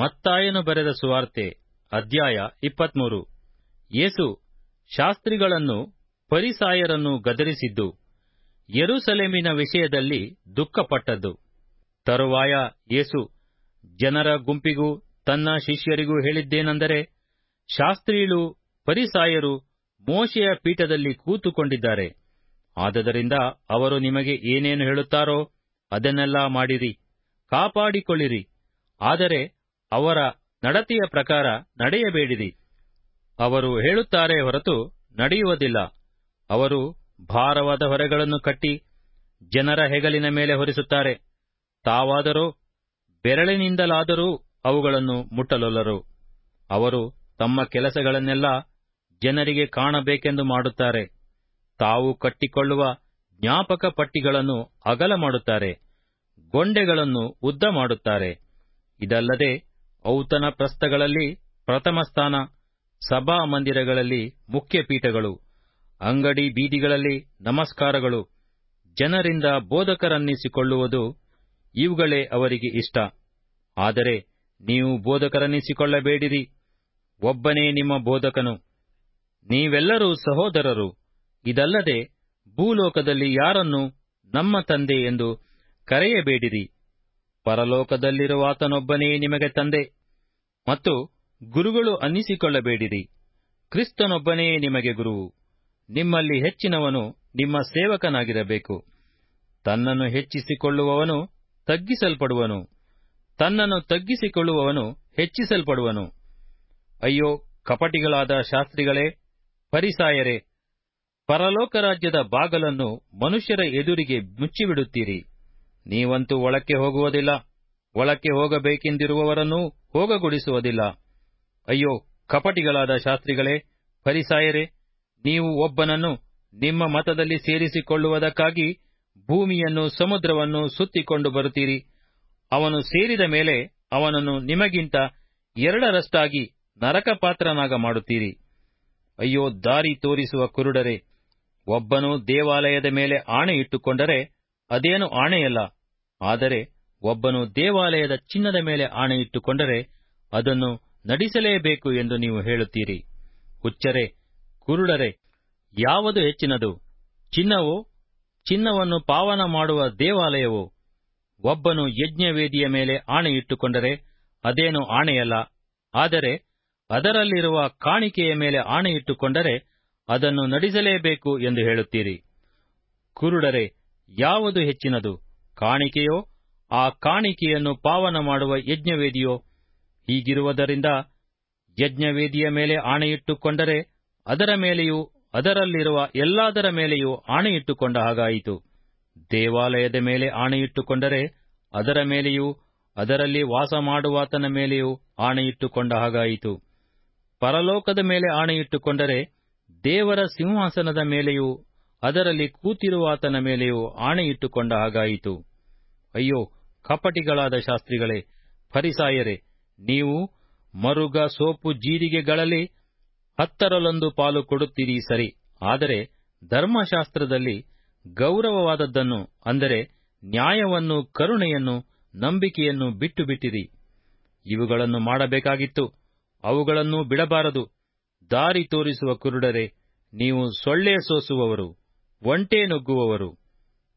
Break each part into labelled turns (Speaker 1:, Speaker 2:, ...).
Speaker 1: ಮತ್ತಾಯನು ಬರೆದ ಸುವಾರ್ತೆ, ಅಧ್ಯಾಯ ಇಪ್ಪತ್ಮೂರು. ಯೇಸು ಶಾಸ್ತ್ರಿಗಳನ್ನು, ಪರಿಸಾಯರನ್ನು ಗದರಿಸಿದ್ದು, ಯೆರೂಸಲೇಮಿನ ವಿಷಯದಲ್ಲಿ ದುಃಖಪಟ್ಟದ್ದು. ತರುವಾಯ ಯೇಸು, ಜನರ ಗುಂಪಿಗೂ, ತನ್ನ ಶಿಷ್ಯರಿಗೂ ಹೇಳಿದ್ದೇನೆಂದರೆ ಶಾಸ್ತ್ರಿಗಳು ಪರಿಸಾಯರು ಮೋಶೆಯ ಪೀಠದಲ್ಲಿ ಕೂತುಕೊಂಡಿದ್ದಾರೆ. ಆದದರಿಂದ ಅವರು ನಿಮಗೆ ಏನೇನು ಹೇಳುತ್ತಾರೋ ಅದನ್ನೆಲ್ಲ ಮಾಡಿರಿ, ಕಾಪಾಡಿಕೊಳ್ಳಿರಿ. ಆದರೆ ಅವರ ನಡತೆಯ ಪ್ರಕಾರ ನಡೆಯಬೇಡಿರಿ. ಅವರು ಹೇಳುತ್ತಾರೆ ಹೊರತು ನಡೆಯುವುದಿಲ್ಲ. ಅವರು ಭಾರವಾದ ಹೊರೆಗಳನ್ನು ಕಟ್ಟಿ ಜನರ ಹೆಗಲಿನ ಮೇಲೆ ಹೊರಿಸುತ್ತಾರೆ. ತಾವಾದರೂ ಬೆರಳಿನಿಂದಲಾದರೂ ಅವುಗಳನ್ನು ಮುಟ್ಟಲೊಲ್ಲರು. ಅವರು ತಮ್ಮ ಕೆಲಸಗಳನ್ನೆಲ್ಲ ಜನರಿಗೆ ಕಾಣಬೇಕೆಂದು ಮಾಡುತ್ತಾರೆ. ತಾವು ಕಟ್ಟಿಕೊಳ್ಳುವ ಜ್ಞಾಪಕ ಪಟ್ಟಿಗಳನ್ನು ಅಗಲ ಮಾಡುತ್ತಾರೆ. ಗೊಂಡೆಗಳನ್ನು ಉದ್ದ ಮಾಡುತ್ತಾರೆ. ಇದಲ್ಲದೆ ಔತಣ ಪ್ರಸ್ಥಗಳಲ್ಲಿ ಪ್ರಥಮ ಸ್ಥಾನ, ಸಭಾ ಮಂದಿರಗಳಲ್ಲಿ ಮುಖ್ಯ ಪೀಠಗಳು, ಅಂಗಡಿ ಬೀದಿಗಳಲ್ಲಿ ನಮಸ್ಕಾರಗಳು, ಜನರಿಂದ ಬೋಧಕರನ್ನಿಸಿಕೊಳ್ಳುವುದು ಇವುಗಳೇ ಅವರಿಗೆ ಇಷ್ಟ. ಆದರೆ ನೀವು ಬೋಧಕರನ್ನಿಸಿಕೊಳ್ಳಬೇಡಿರಿ. ಒಬ್ಬನೇ ನಿಮ್ಮ ಬೋಧಕನು. ನೀವೆಲ್ಲರೂ ಸಹೋದರರು. ಇದಲ್ಲದೆ ಭೂಲೋಕದಲ್ಲಿ ಯಾರನ್ನು ನಮ್ಮ ತಂದೆ ಎಂದು ಕರೆಯಬೇಡಿರಿ. ಪರಲೋಕದಲ್ಲಿರುವಾತನೊಬ್ಬನೇ ನಿಮಗೆ ತಂದೆ. ಮತ್ತು ಗುರುಗಳು ಅನ್ನಿಸಿಕೊಳ್ಳಬೇಡಿರಿ. ಕ್ರಿಸ್ತನೊಬ್ಬನೇ ನಿಮಗೆ ಗುರುವು ನಿಮ್ಮಲ್ಲಿ ಹೆಚ್ಚಿನವನು ನಿಮ್ಮ ಸೇವಕನಾಗಿರಬೇಕು. ತನ್ನನ್ನು ಹೆಚ್ಚಿಸಿಕೊಳ್ಳುವವನು ತಗ್ಗಿಸಲ್ಪಡುವನು. ತನ್ನನ್ನು ತಗ್ಗಿಸಿಕೊಳ್ಳುವವನು ಹೆಚ್ಚಿಸಲ್ಪಡುವನು. ಅಯ್ಯೋ, ಕಪಟಿಗಳಾದ ಶಾಸ್ತ್ರಿಗಳೇ, ಪರಿಸಾಯರೇ ಪರಲೋಕ ರಾಜ್ಯದ ಬಾಗಲನ್ನು ಮನುಷ್ಯರ ಎದುರಿಗೆ ಮುಚ್ಚಿಬಿಡುತ್ತೀರಿ. ನೀವಂತೂ ಒಳಕ್ಕೆ ಹೋಗುವುದಿಲ್ಲ. ಒಳಕ್ಕೆ ಹೋಗಬೇಕೆಂದಿರುವವರನ್ನೂ ಹೋಗಗೊಡಿಸುವುದಿಲ್ಲ. ಅಯ್ಯೋ, ಕಪಟಿಗಳಾದ ಶಾಸ್ತ್ರಿಗಳೇ ಪರಿಸಾಯರೇ ನೀವು ಒಬ್ಬನನ್ನು ನಿಮ್ಮ ಮತದಲ್ಲಿ ಸೇರಿಸಿಕೊಳ್ಳುವುದಕ್ಕಾಗಿ ಭೂಮಿಯನ್ನು, ಸಮುದ್ರವನ್ನು ಸುತ್ತಿಕೊಂಡು ಬರುತ್ತೀರಿ. ಅವನು ಸೇರಿದ ಮೇಲೆ ಅವನನ್ನು ನಿಮಗಿಂತ ಎರಡರಷ್ಟಾಗಿ ನರಕಪಾತ್ರನಾಗ ಮಾಡುತ್ತೀರಿ. ಅಯ್ಯೋ, ದಾರಿ ತೋರಿಸುವ ಕುರುಡರೆ, ಒಬ್ಬನು ದೇವಾಲಯದ ಮೇಲೆ ಆಣೆ ಇಟ್ಟುಕೊಂಡರೆ ಅದೇನು ಆಣೆಯಲ್ಲ. ಆದರೆ ಒಬ್ಬನು ದೇವಾಲಯದ ಚಿನ್ನದ ಮೇಲೆ ಆಣೆ ಇಟ್ಟುಕೊಂಡರೆ ಅದನ್ನು ನಡಿಸಲೇಬೇಕು ಎಂದು ನೀವು ಹೇಳುತ್ತೀರಿ. ಹುಚ್ಚರೆ, ಕುರುಡರೆ, ಯಾವುದು ಹೆಚ್ಚಿನದು? ಚಿನ್ನವೋ? ಚಿನ್ನವನ್ನು ಪಾವನ ಮಾಡುವ ದೇವಾಲಯವೋ? ಒಬ್ಬನು ಯಜ್ಞವೇದಿಯ ಮೇಲೆ ಆಣೆ ಇಟ್ಟುಕೊಂಡರೆ ಅದೇನು ಆಣೆಯಲ್ಲ. ಆದರೆ ಅದರಲ್ಲಿರುವ ಕಾಣಿಕೆಯ ಮೇಲೆ ಆಣೆ ಇಟ್ಟುಕೊಂಡರೆ ಅದನ್ನು ನಡೆಸಲೇಬೇಕು ಎಂದು ಹೇಳುತ್ತೀರಿ. ಕುರುಡರೆ ಯಾವುದು ಹೆಚ್ಚಿನದು, ಕಾಣಿಕೆಯೋ? ಆ ಕಾಣಿಕೆಯನ್ನು ಪಾವನ ಮಾಡುವ ಯಜ್ಞವೇದಿಯೋ? ಹೀಗಿರುವುದರಿಂದ ಯಜ್ಞವೇದಿಯ ಮೇಲೆ ಆಣೆಯಿಟ್ಟುಕೊಂಡರೆ ಅದರ ಮೇಲೆಯೂ ಅದರಲ್ಲಿರುವ ಎಲ್ಲದರ ಮೇಲೆಯೂ ಆಣೆಯಿಟ್ಟುಕೊಂಡ ಹಾಗಾಯಿತು. ದೇವಾಲಯದ ಮೇಲೆ ಆಣೆಯಿಟ್ಟುಕೊಂಡರೆ ಅದರ ಮೇಲೆಯೂ ಅದರಲ್ಲಿ ವಾಸ ಮಾಡುವಾತನ ಮೇಲೆಯೂ ಆಣೆಯಿಟ್ಟುಕೊಂಡ ಹಾಗಾಯಿತು. ಪರಲೋಕದ ಮೇಲೆ ಆಣೆಯಿಟ್ಟುಕೊಂಡರೆ ದೇವರ ಸಿಂಹಾಸನದ ಮೇಲೆಯೂ ಅದರಲ್ಲಿ ಕೂತಿರುವಾತನ ಮೇಲೆಯೂ ಆಣೆಯಿಟ್ಟುಕೊಂಡ ಹಾಗಾಯಿತು. ಅಯ್ಯೋ, ಕಪಟಿಗಳಾದ ಶಾಸ್ತ್ರಿಗಳೇ, ಫರಿಸಾಯರೇ, ನೀವು ಮರುಗ ಸೋಪು ಜೀರಿಗೆಗಳಲ್ಲಿ ಹತ್ತರಲ್ಲೊಂದು ಪಾಲು ಕೊಡುತ್ತೀರಿ ಸರಿ, ಆದರೆ ಧರ್ಮಶಾಸ್ತ್ರದಲ್ಲಿ ಗೌರವವಾದದ್ದನ್ನು, ಅಂದರೆ ನ್ಯಾಯವನ್ನು, ಕರುಣೆಯನ್ನು, ನಂಬಿಕೆಯನ್ನು ಬಿಟ್ಟು ಬಿಟ್ಟಿರಿ ಇವುಗಳನ್ನು ಮಾಡಬೇಕಾಗಿತ್ತು, ಅವುಗಳನ್ನು ಬಿಡಬಾರದು. ದಾರಿ ತೋರಿಸುವ ಕುರುಡರೆ, ನೀವು ಸೊಳ್ಳೆ ಸೋಸುವವರು. ಒಂಟೆ ನುಗ್ಗುವವರು.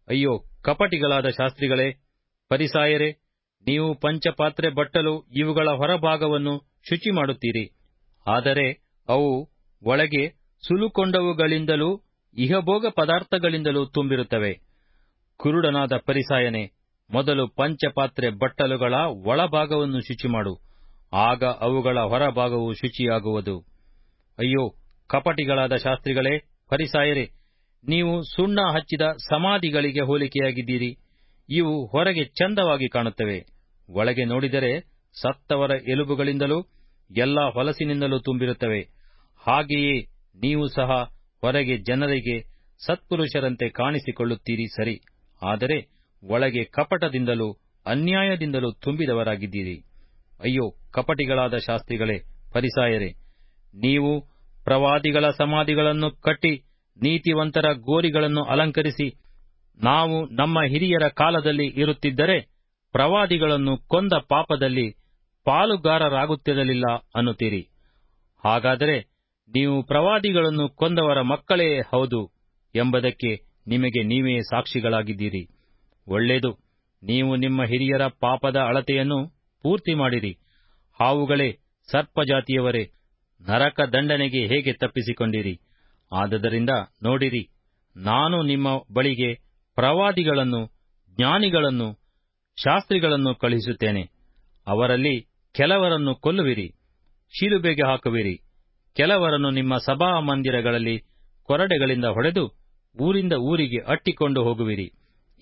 Speaker 1: ಅಯ್ಯೋ, ಕಪಟಿಗಳಾದ ಶಾಸ್ತ್ರಿಗಳೇ, ಪರಿಸಾಯರೇ, ನೀವು ಪಂಚಪಾತ್ರೆ ಬಟ್ಟಲು ಇವುಗಳ ಹೊರಭಾಗವನ್ನು ಶುಚಿ ಮಾಡುತ್ತೀರಿ. ಆದರೆ ಅವು ಒಳಗೆ ಸುಲುಕೊಂಡವುಗಳಿಂದಲೂ, ಇಹಭೋಗ ಪದಾರ್ಥಗಳಿಂದಲೂ ತುಂಬಿರುತ್ತವೆ. ಕುರುಡನಾದ ಪರಿಸಾಯನೆ, ಮೊದಲು ಪಂಚಪಾತ್ರೆ ಬಟ್ಟಲುಗಳ ಒಳಭಾಗವನ್ನು ಶುಚಿ ಮಾಡು. ಆಗ ಅವುಗಳ ಹೊರಭಾಗವು ಶುಚಿಯಾಗುವುದು. ಅಯ್ಯೋ, ಕಪಟಿಗಳಾದ ಶಾಸ್ತ್ರಿಗಳೇ, ಪರಿಸಾಯರೇ ನೀವು ಸುಣ್ಣ ಹಚ್ಚಿದ ಸಮಾಧಿಗಳಿಗೆ ಹೋಲಿಕೆಯಾಗಿದ್ದೀರಿ. ಇವು ಹೊರಗೆ ಚಂದವಾಗಿ ಕಾಣುತ್ತವೆ. ಒಳಗೆ ನೋಡಿದರೆ ಸತ್ತವರ ಎಲುಬುಗಳಿಂದಲೂ ಎಲ್ಲ ಹೊಲಸಿನಿಂದಲೂ ತುಂಬಿರುತ್ತವೆ. ಹಾಗೆಯೇ ನೀವು ಸಹ ಹೊರಗೆ ಜನರಿಗೆ ಸತ್ಪುರುಷರಂತೆ ಕಾಣಿಸಿಕೊಳ್ಳುತ್ತೀರಿ ಸರಿ. ಆದರೆ ಒಳಗೆ ಕಪಟದಿಂದಲೂ ಅನ್ಯಾಯದಿಂದಲೂ ತುಂಬಿದವರಾಗಿದ್ದೀರಿ. ಅಯ್ಯೋ, ಕಪಟಿಗಳಾದ ಶಾಸ್ತ್ರಿಗಳೇ, ಪರಿಸಾಯರೇ, ನೀವು ಪ್ರವಾದಿಗಳ ಸಮಾಧಿಗಳನ್ನು ಕಟ್ಟಿ ನೀತಿವಂತರ ಗೋರಿಗಳನ್ನು ಅಲಂಕರಿಸಿ ನಾವು ನಮ್ಮ ಹಿರಿಯರ ಕಾಲದಲ್ಲಿ ಇರುತ್ತಿದ್ದರೆ ಪ್ರವಾದಿಗಳನ್ನು ಕೊಂದ ಪಾಪದಲ್ಲಿ ಪಾಲುಗಾರರಾಗುತ್ತಿರಲಿಲ್ಲ ಅನ್ನುತ್ತೀರಿ. ಹಾಗಾದರೆ ನೀವು ಪ್ರವಾದಿಗಳನ್ನು ಕೊಂದವರ ಮಕ್ಕಳೇ ಹೌದು ಎಂಬುದಕ್ಕೆ ನಿಮಗೆ ನೀವೇ ಸಾಕ್ಷಿಗಳಾಗಿದ್ದೀರಿ. ಒಳ್ಳೆಯದು, ನೀವು ನಿಮ್ಮ ಹಿರಿಯರ ಪಾಪದ ಅಳತೆಯನ್ನು ಪೂರ್ತಿ ಮಾಡಿರಿ. ಹಾವುಗಳೇ ಸರ್ಪಜಾತಿಯವರೇ, ನರಕ ದಂಡನೆಗೆ ಹೇಗೆ ತಪ್ಪಿಸಿಕೊಂಡಿರಿ? ಆದದರಿಂದ ನೋಡಿರಿ, ನಾನು ನಿಮ್ಮ ಬಳಿಗೆ ಪ್ರವಾದಿಗಳನ್ನು, ಜ್ಞಾನಿಗಳನ್ನು, ಶಾಸ್ತ್ರಿಗಳನ್ನು ಕಳುಹಿಸುತ್ತೇನೆ. ಅವರಲ್ಲಿ ಕೆಲವರನ್ನು ಕೊಲ್ಲುವಿರಿ, ಶಿಲುಬೆಗೆ ಹಾಕುವಿರಿ. ಕೆಲವರನ್ನು ನಿಮ್ಮ ಸಭಾ ಮಂದಿರಗಳಲ್ಲಿ ಕೊರಡೆಗಳಿಂದ ಹೊಡೆದು ಊರಿಂದ ಊರಿಗೆ ಅಟ್ಟಿಕೊಂಡು ಹೋಗುವಿರಿ.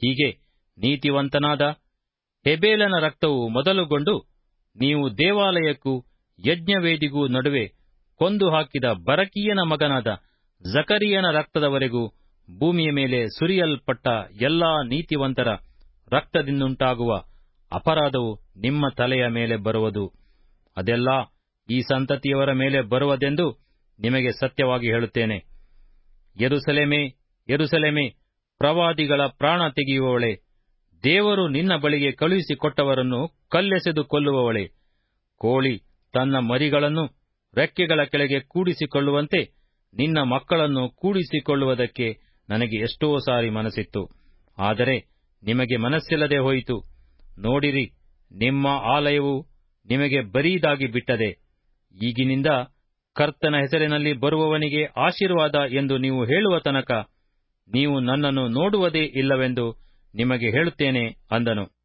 Speaker 1: ಹೀಗೆ ನೀತಿವಂತನಾದ ಹೆಬೇಲನ ರಕ್ತವು ಮೊದಲುಗೊಂಡು ನೀವು ದೇವಾಲಯಕ್ಕೂ ಯಜ್ಞವೇದಿಗೂ ನಡುವೆ ಕೊಂದು ಹಾಕಿದ ಬರಕೀಯನ ಮಗನಾದ ಜಕರಿಯನ ರಕ್ತದವರೆಗೂ ಭೂಮಿಯ ಮೇಲೆ ಸುರಿಯಲ್ಪಟ್ಟ ಎಲ್ಲಾ ನೀತಿವಂತರ ರಕ್ತದಿಂದಂಟಾಗುವ ಅಪರಾಧವು ನಿಮ್ಮ ತಲೆಯ ಮೇಲೆ ಬರುವುದು. ಅದೆಲ್ಲ ಈ ಸಂತತಿಯವರ ಮೇಲೆ ಬರುವುದೆಂದು ನಿಮಗೆ ಸತ್ಯವಾಗಿ ಹೇಳುತ್ತೇನೆ. ಯೆರೂಸಲೇಮೇ ಎರುಸಲೆಮೆ ಪ್ರವಾದಿಗಳ ಪ್ರಾಣ ತೆಗೆಯುವವಳೆ, ದೇವರು ನಿನ್ನ ಬಳಿಗೆ ಕಳುಹಿಸಿಕೊಟ್ಟವರನ್ನು ಕಲ್ಲೆಸೆದು ಕೊಲ್ಲುವವಳೆ, ಕೋಳಿ ತನ್ನ ಮರಿಗಳನ್ನು ರೆಕ್ಕೆಗಳ ಕೆಳಗೆ ಕೂಡಿಸಿಕೊಳ್ಳುವಂತೆ ನಿನ್ನ ಮಕ್ಕಳನ್ನು ಕೂಡಿಸಿಕೊಳ್ಳುವುದಕ್ಕೆ ನನಗೆ ಎಷ್ಟೋ ಸಾರಿ ಮನಸ್ಸಿತ್ತು. ಆದರೆ ನಿಮಗೆ ಮನಸ್ಸಿಲ್ಲದೆ ಹೋಯಿತು. ನೋಡಿರಿ, ನಿಮ್ಮ ಆಲಯವು ನಿಮಗೆ ಬರೀದಾಗಿ ಬಿಟ್ಟದೆ. ಈಗಿನಿಂದ ಕರ್ತನ ಹೆಸರಿನಲ್ಲಿ ಬರುವವನಿಗೆ ಆಶೀರ್ವಾದ ಎಂದು ನೀವು ಹೇಳುವ ತನಕ ನೀವು ನನ್ನನ್ನು ನೋಡುವುದೇ ಇಲ್ಲವೆಂದು ನಿಮಗೆ ಹೇಳುತ್ತೇನೆ ಅಂದನು.